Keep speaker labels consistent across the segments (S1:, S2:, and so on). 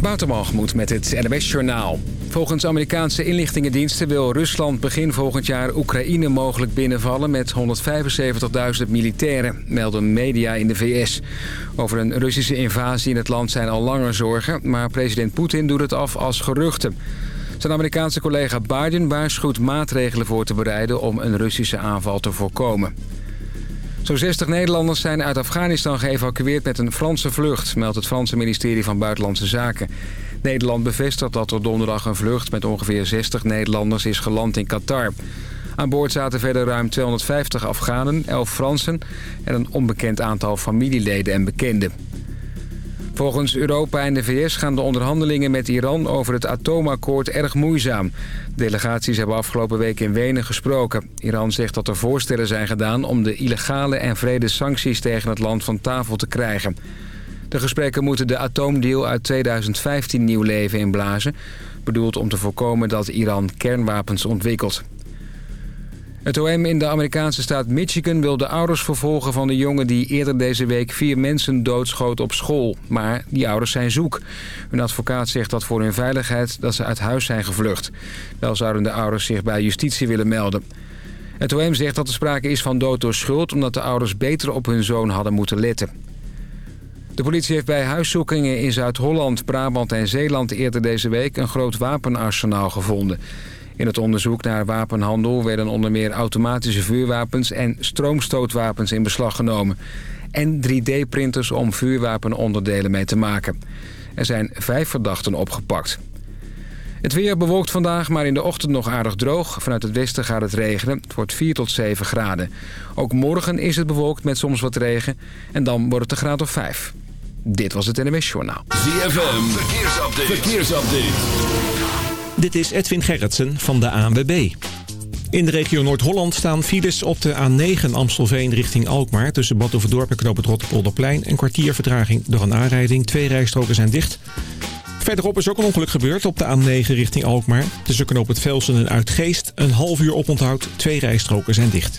S1: Watermalgemoed met het NWS Journaal. Volgens Amerikaanse inlichtingendiensten wil Rusland begin volgend jaar Oekraïne mogelijk binnenvallen met 175.000 militairen, melden media in de VS. Over een Russische invasie in het land zijn al langer zorgen, maar president Poetin doet het af als geruchten. Zijn Amerikaanse collega Biden waarschuwt maatregelen voor te bereiden om een Russische aanval te voorkomen. Zo'n 60 Nederlanders zijn uit Afghanistan geëvacueerd met een Franse vlucht, meldt het Franse ministerie van Buitenlandse Zaken. Nederland bevestigt dat er donderdag een vlucht met ongeveer 60 Nederlanders is geland in Qatar. Aan boord zaten verder ruim 250 Afghanen, 11 Fransen en een onbekend aantal familieleden en bekenden. Volgens Europa en de VS gaan de onderhandelingen met Iran over het atoomakkoord erg moeizaam. Delegaties hebben afgelopen week in Wenen gesproken. Iran zegt dat er voorstellen zijn gedaan om de illegale en vrede sancties tegen het land van tafel te krijgen. De gesprekken moeten de atoomdeal uit 2015 nieuw leven inblazen. Bedoeld om te voorkomen dat Iran kernwapens ontwikkelt. Het OM in de Amerikaanse staat Michigan wil de ouders vervolgen van de jongen die eerder deze week vier mensen doodschoot op school. Maar die ouders zijn zoek. Hun advocaat zegt dat voor hun veiligheid dat ze uit huis zijn gevlucht. Wel zouden de ouders zich bij justitie willen melden. Het OM zegt dat er sprake is van dood door schuld... omdat de ouders beter op hun zoon hadden moeten letten. De politie heeft bij huiszoekingen in Zuid-Holland, Brabant en Zeeland eerder deze week een groot wapenarsenaal gevonden. In het onderzoek naar wapenhandel werden onder meer automatische vuurwapens en stroomstootwapens in beslag genomen. En 3D-printers om vuurwapenonderdelen mee te maken. Er zijn vijf verdachten opgepakt. Het weer bewolkt vandaag, maar in de ochtend nog aardig droog. Vanuit het westen gaat het regenen. Het wordt 4 tot 7 graden. Ook morgen is het bewolkt met soms wat regen. En dan wordt het een graad of 5. Dit was het NMS Journaal.
S2: ZFM, verkeersupdate. verkeersupdate.
S3: Dit is Edwin Gerritsen van de ANWB. In de regio Noord-Holland staan files op de A9 Amstelveen richting Alkmaar... tussen Bad Overdorp en Knoop het Rotterpolderplein. Een kwartier vertraging door een aanrijding. Twee rijstroken zijn dicht. Verderop is ook een ongeluk gebeurd op de A9 richting Alkmaar. Tussen Knoop het Velsen en Uitgeest. Een half uur oponthoud. Twee rijstroken zijn dicht.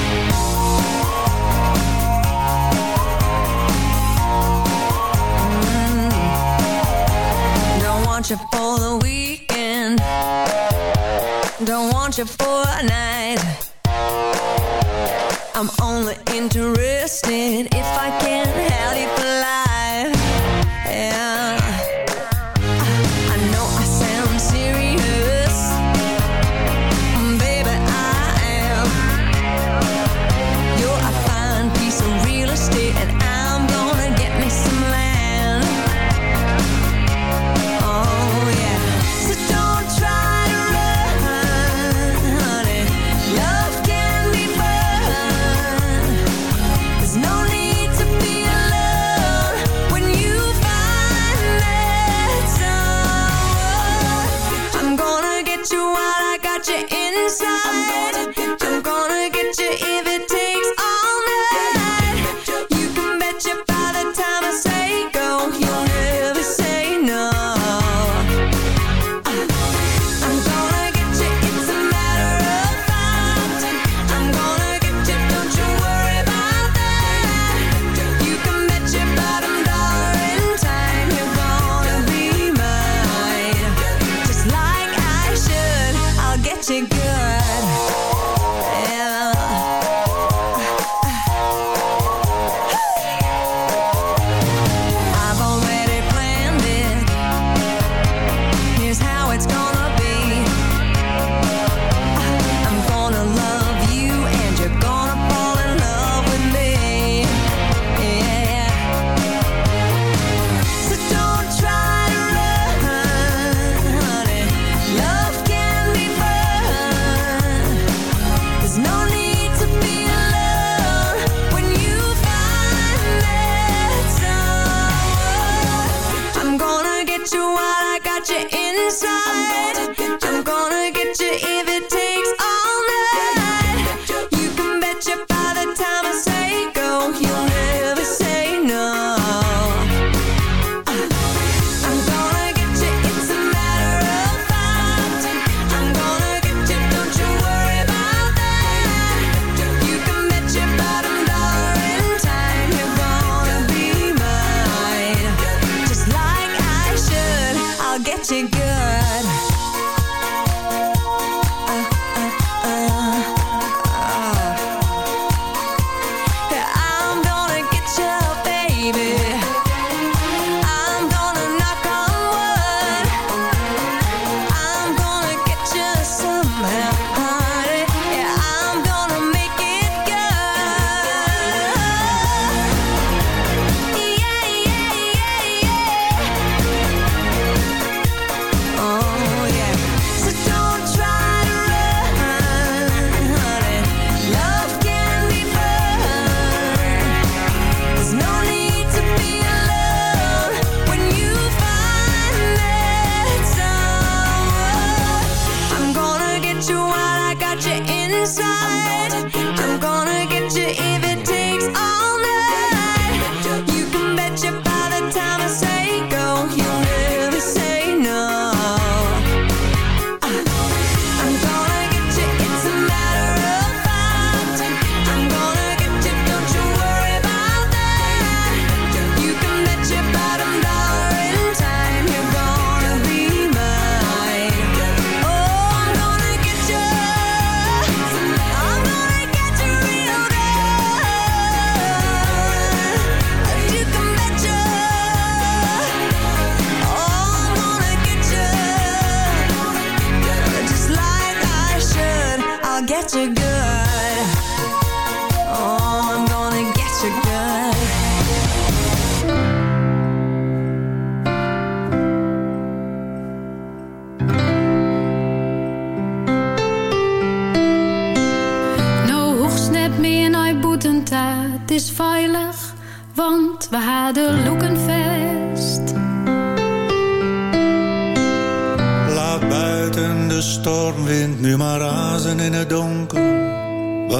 S4: Want you for the weekend. Don't want you for a night. I'm only interested if I can have you for life. Yeah.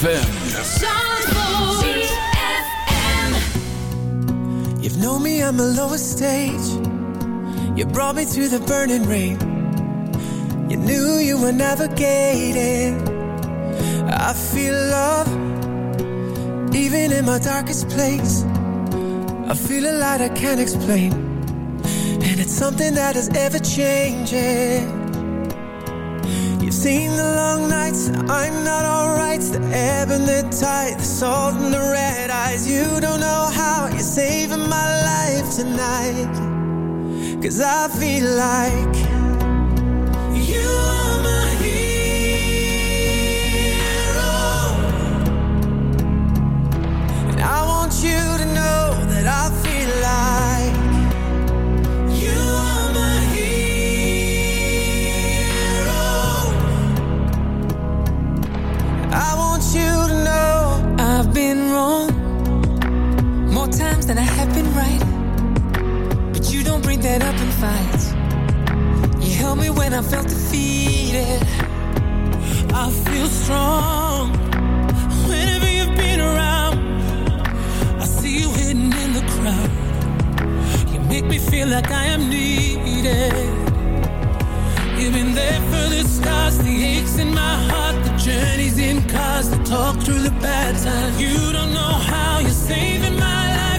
S2: ZFM.
S5: You've known me at my lowest stage. You brought me through the burning rain. You knew you were navigating. I feel love, even in my darkest place. I feel a light I can't explain. And it's something that is ever changing. You've seen the long nights, I'm not alright. The ebb and the tide, the salt and the red eyes. You don't know how you're saving my life tonight. Cause I feel like you are my hero. And I want you to know that I feel like And I have been right. But you don't bring that up in fights. You help me when I felt defeated. I feel strong whenever you've been around. I see you hidden in the crowd. You make me feel like I am needed. You've been there for the scars, the aches in my heart, the
S6: journeys in cars, the talk through the bad times. You don't know how you're saving my life.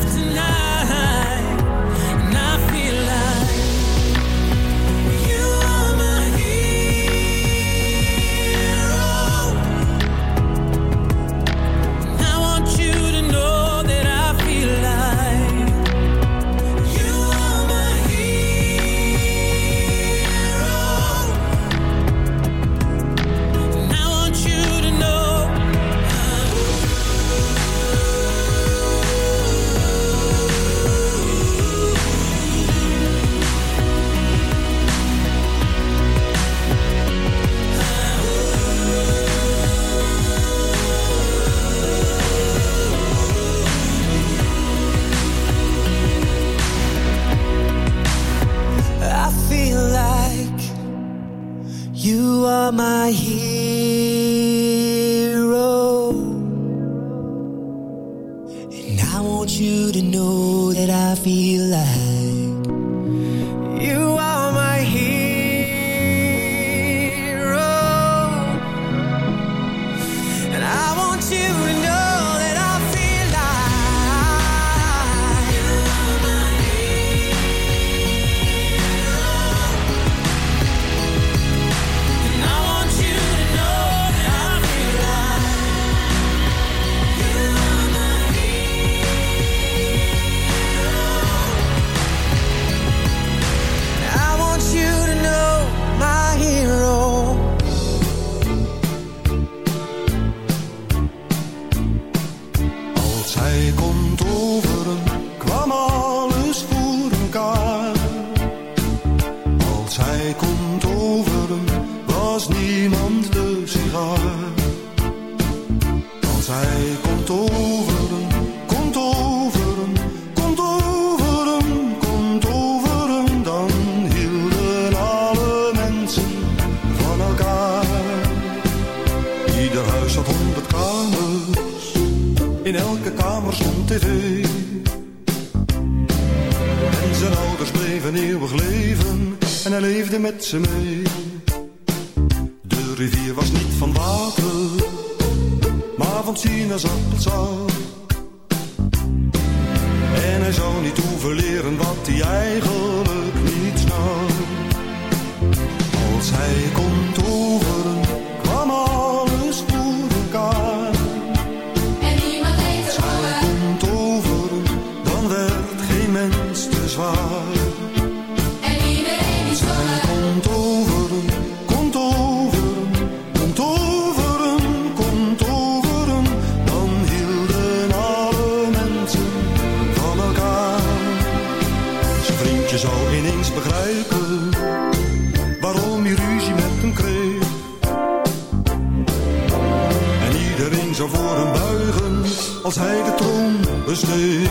S7: Zo zou voor hem buigen als hij de troon besteed.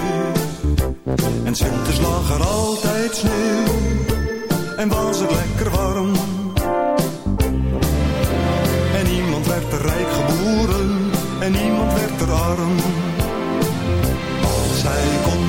S7: En Sintes lag er altijd sneeuw en was het lekker warm. En niemand werd er rijk geboren en niemand werd er arm. Als hij kon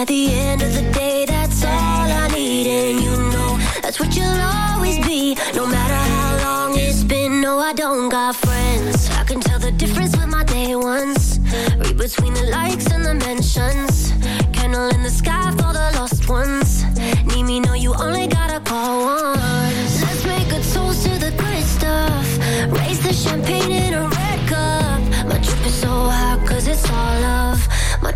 S8: At the end of the day, that's all I need. And you know, that's what you'll always be. No matter how long it's been, no, I don't got friends. I can tell the difference with my day ones. Read between the likes and the mentions. Candle in the sky for the lost ones. Need me, no, you only gotta call once. Let's make a toast to the good stuff. Raise the champagne in a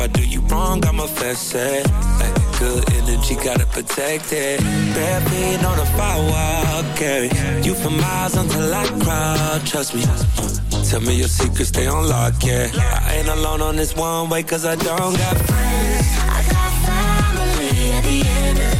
S9: I do you wrong, I'ma fess it. Like good energy, gotta protect it. Bare feet on the firewall, carry you for miles until I cry. Trust me. Tell me your secrets, stay on lock, yeah. I ain't alone on this one way, cause I don't got friends.
S8: I got family. At the end of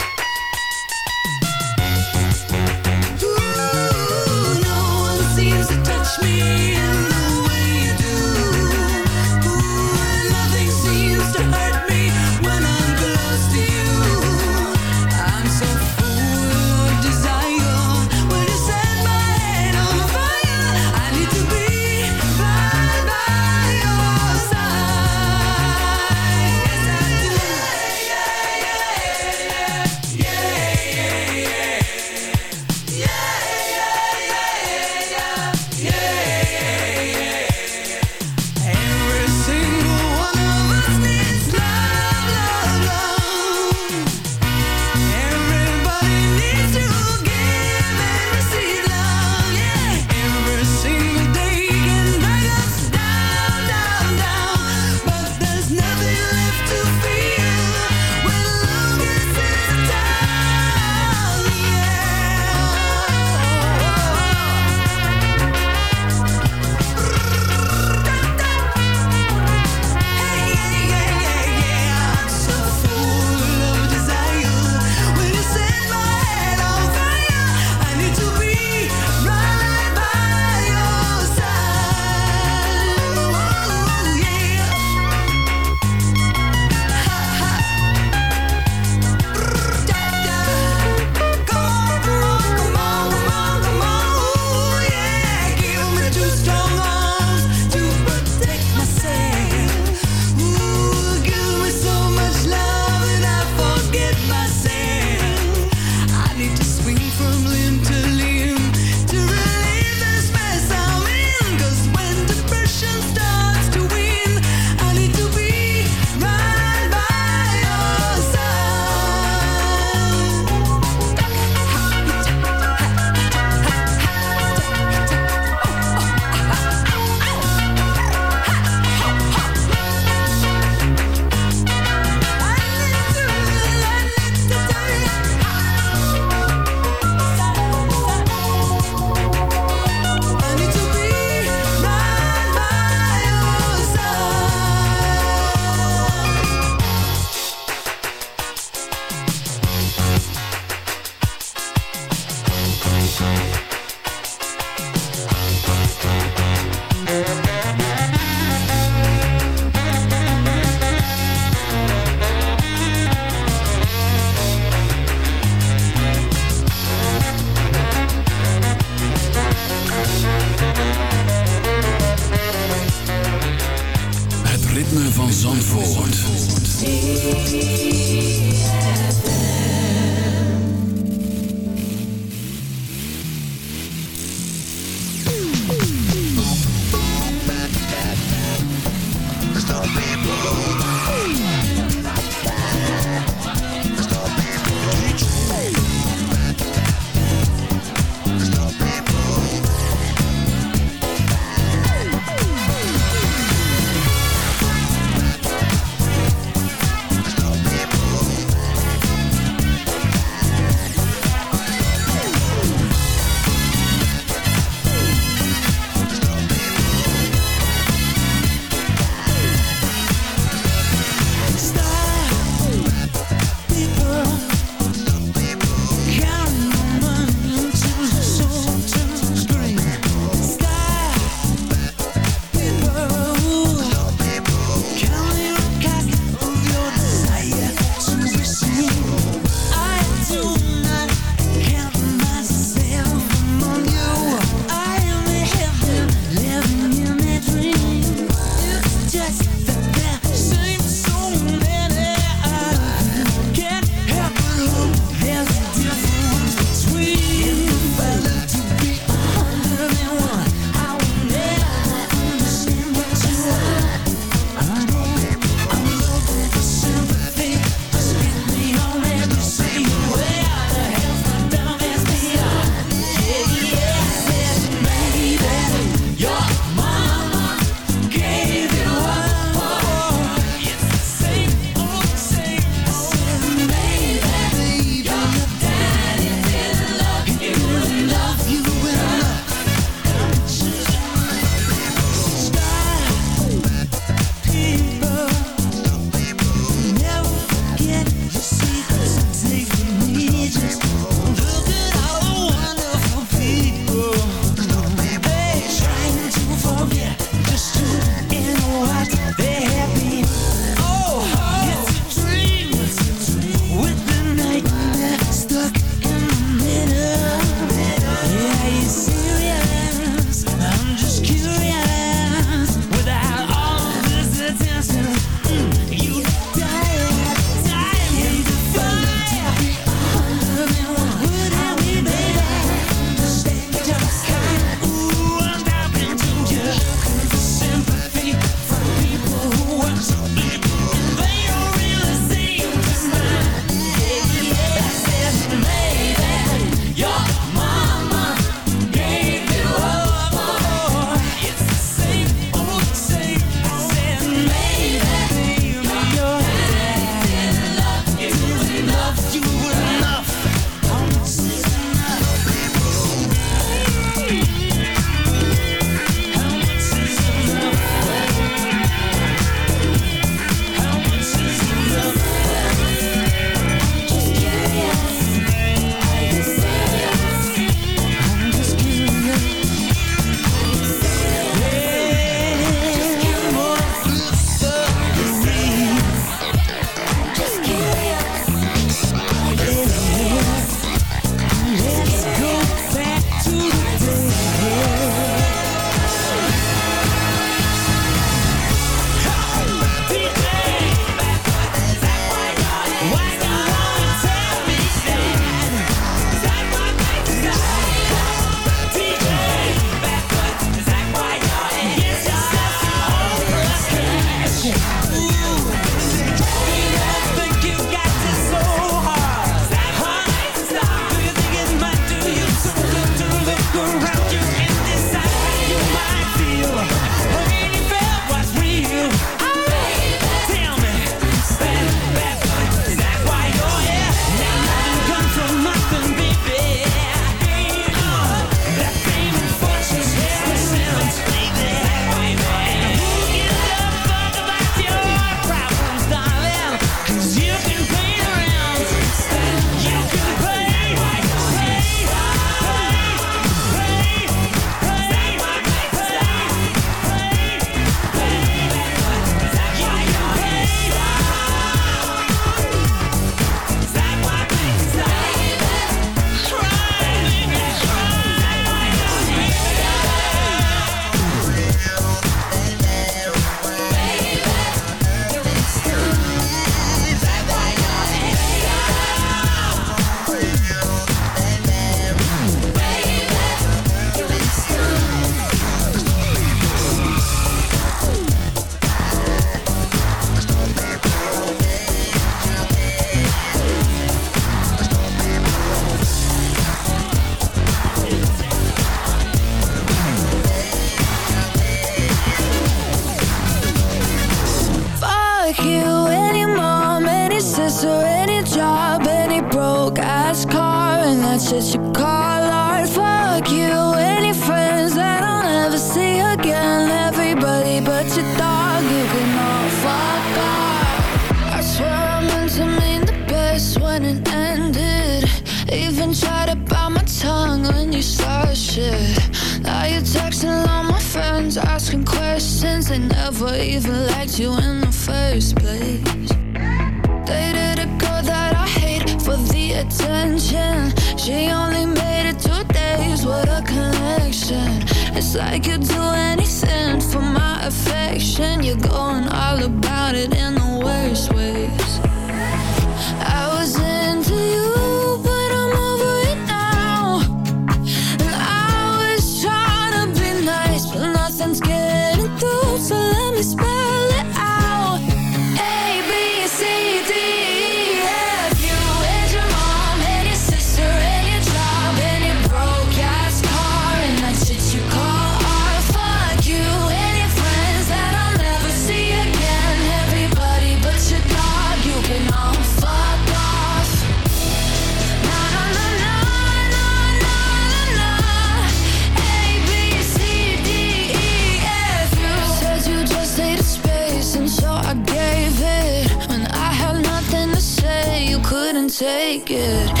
S10: take it.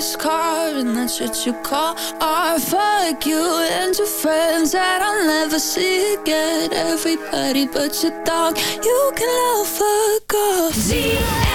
S10: fast car, and that's what you call art. Fuck you and your friends that I'll never see again. Everybody but your dog, you can love fuck off.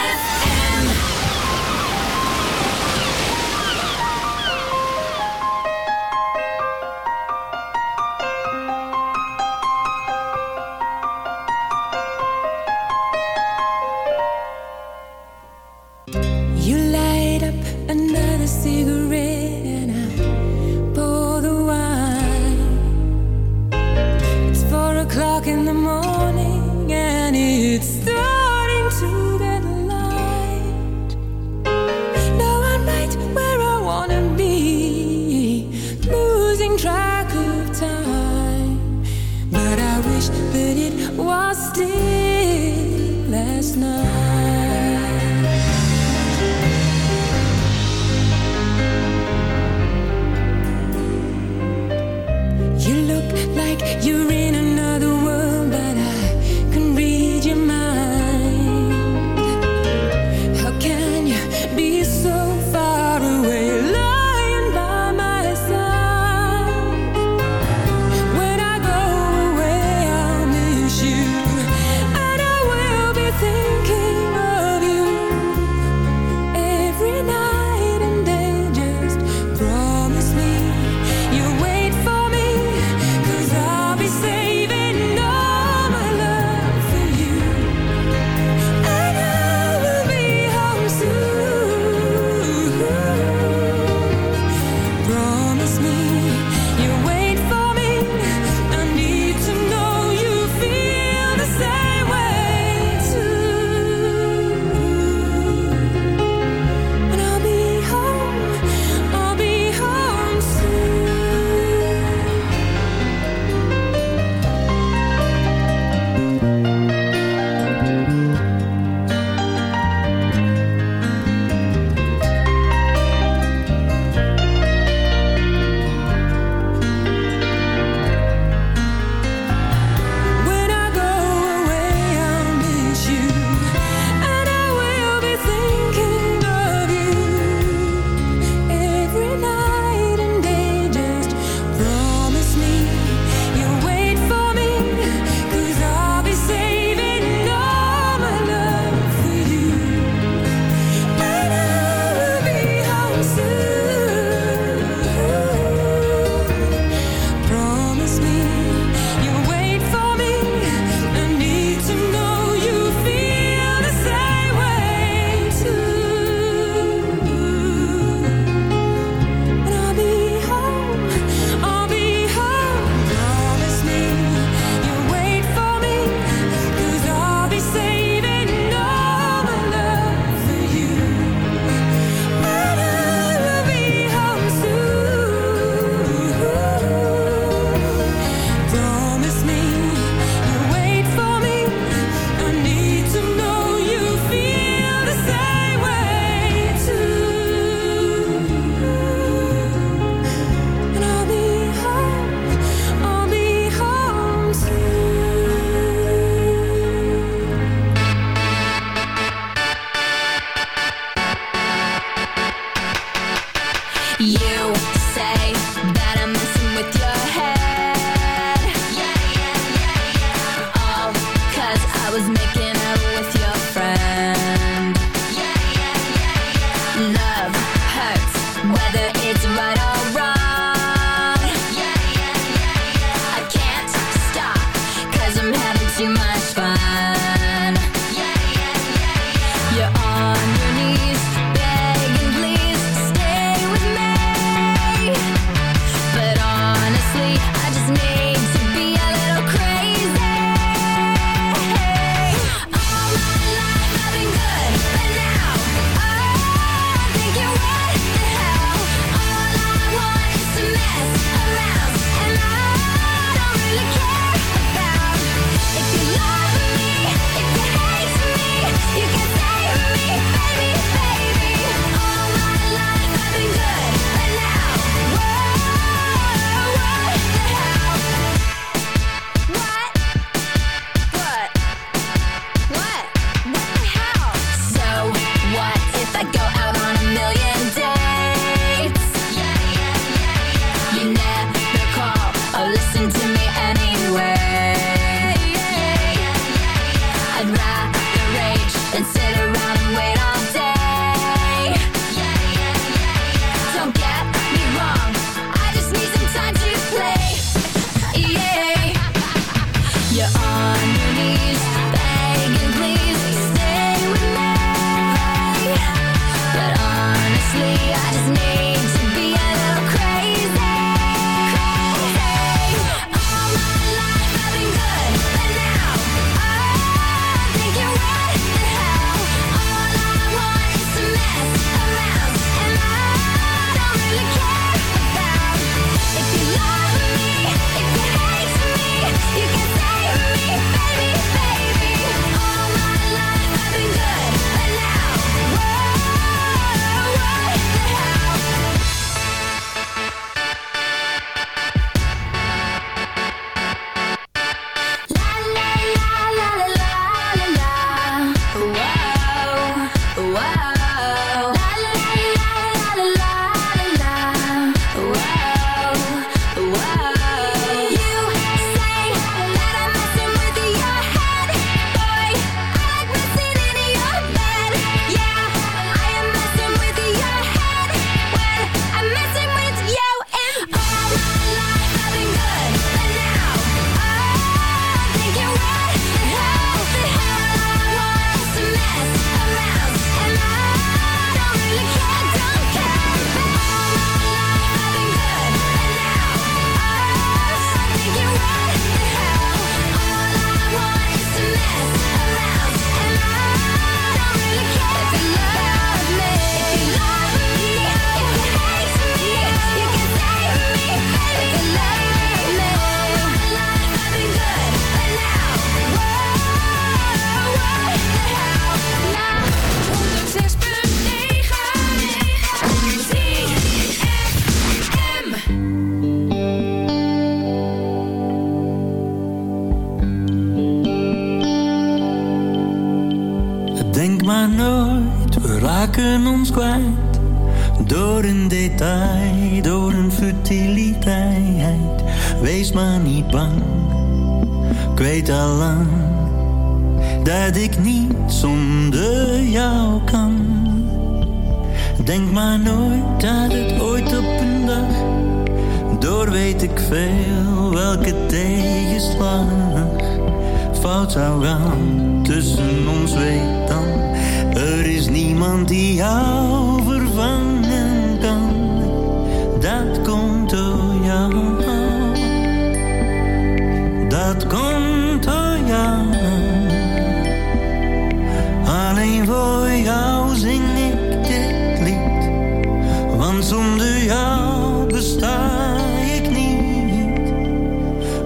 S10: want
S11: zonder jou besta ik niet.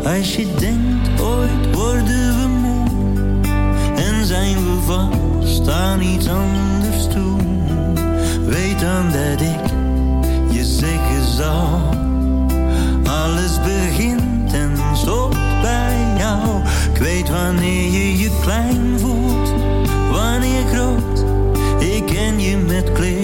S11: Als je denkt ooit worden we moe en zijn we vast aan iets anders toe. Weet dan dat ik je zeggen zou. Alles begint en stopt bij jou. Ik weet wanneer je je klein voelt, wanneer groot. Ik ken je met kleur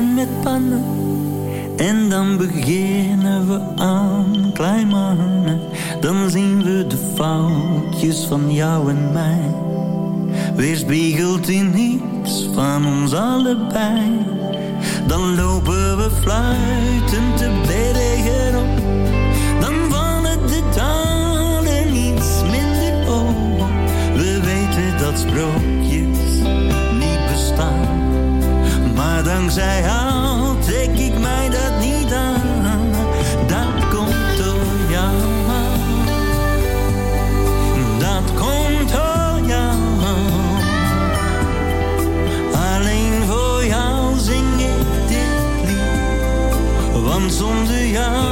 S11: met pannen. En dan beginnen we aan mannen. Dan zien we de foutjes van jou en mij. Weerspiegelt in niets van ons allebei. Dan lopen we fluitend te bergen op. Dan vallen de talen iets minder op. We weten dat sprookjes dankzij jou trek ik mij dat niet aan. Dat komt door jou. Dat komt door jou. Alleen voor jou zing ik dit lied. Want zonder jou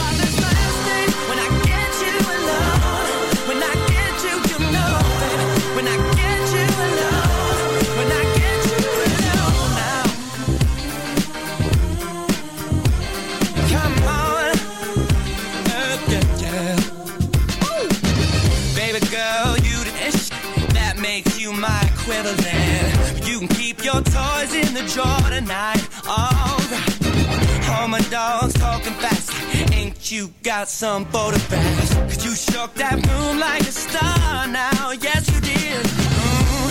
S5: the drawer tonight. Alright. All my dogs talking fast. Ain't you got some photographs? Cause you shook that room like a star now. Yes, you did. Mm.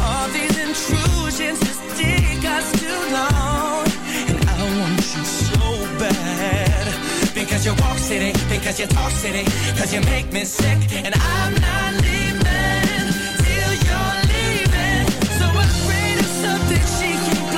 S5: All these intrusions just take us too long. And I want you so bad. Because you walk city, because you talk city, because you make me sick. And I'm not leaving